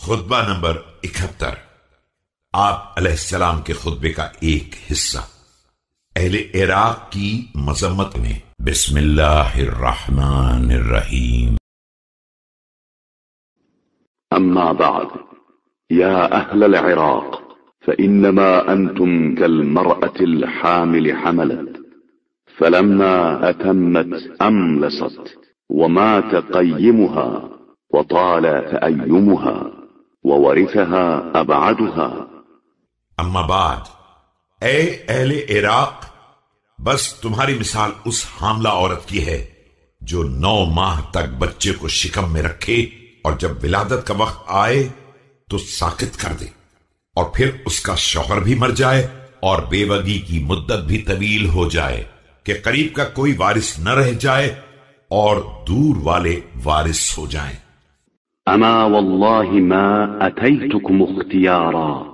خطبہ نمبر اکہتر۔ آپ علیہ السلام کے خطبے کا ایک حصہ۔ اہل عراق کی مذمت میں بسم اللہ الرحمن الرحیم۔ أما بعد يا أهل العراق فإنما أنتم كالمرأة الحامل حملت، فلما أتمت أملصت ومات قيمها وطال تأيمها۔ وورثها أبعدها. اما بعد، اے اہل عراق، بس تمہاری مثال اس حاملہ عورت کی ہے جو نو ماہ تک بچے کو شکم میں رکھے اور جب ولادت کا وقت آئے تو ساکت کر دے اور پھر اس کا شوہر بھی مر جائے اور بے وگی کی مدت بھی طویل ہو جائے کہ قریب کا کوئی وارث نہ رہ جائے اور دور والے وارث ہو جائیں۔ أما والله ما أتيتكم اختيارا،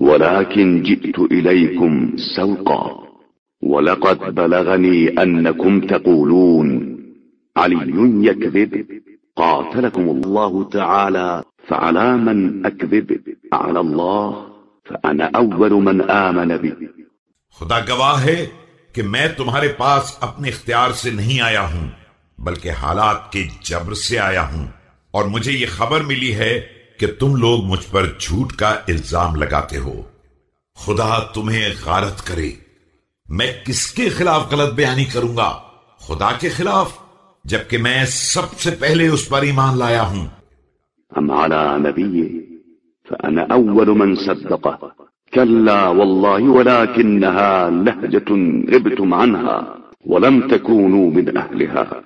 ولكن جئت إليكم سوقا، ولقد بلغني أنكم تقولون، علي يكذب، قاتلكم الله تعالى، فعلى من أكذب؟ على الله، فأنا أول من آمن به. خدا گواہ ہے کہ میں تمہارے پاس اپنے اختیار سے نہیں آیا ہوں، بلکہ حالات کے جبر سے آیا ہوں۔ اور مجھے یہ خبر ملی ہے کہ تم لوگ مجھ پر جھوٹ کا الزام لگاتے ہو۔ خدا تمہیں غارت کرے۔ میں کس کے خلاف غلط بیانی کروں گا؟ خدا کے خلاف، جبکہ میں سب سے پہلے اس پر ایمان لایا ہوں۔ أم على نبيه فأنا أول من صدقه كلا والله ولكنها لهجة غبتم عنها ولم تكونوا من أهلها۔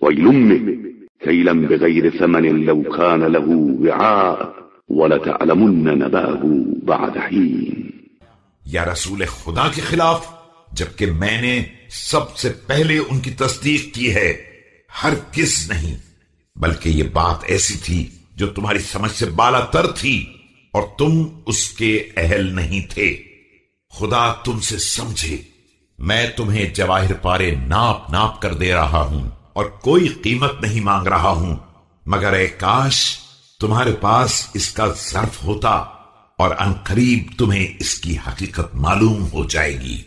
ويلمه كيلا بغير ثمن لو كان له وعاء ولتعلمن نباه بعد حين. یا رسول خدا کے خلاف، جبکہ میں نے سب سے پہلے ان کی تصدیق کی ہے، ہر کس نہیں، بلکہ یہ بات ایسی تھی جو تمہاری سمجھ سے بالا تر تھی اور تم اس کے اہل نہیں تھے۔ خدا تم سے سمجھے، میں تمہیں جواہر پارے ناپ ناپ کر دے رہا ہوں۔ اور کوئی قیمت نہیں مانگ رہا ہوں۔ مگر اے کاش، تمہارے پاس اس کا ظرف ہوتا اور ان قریب تمہیں اس کی حقیقت معلوم ہو جائے گی۔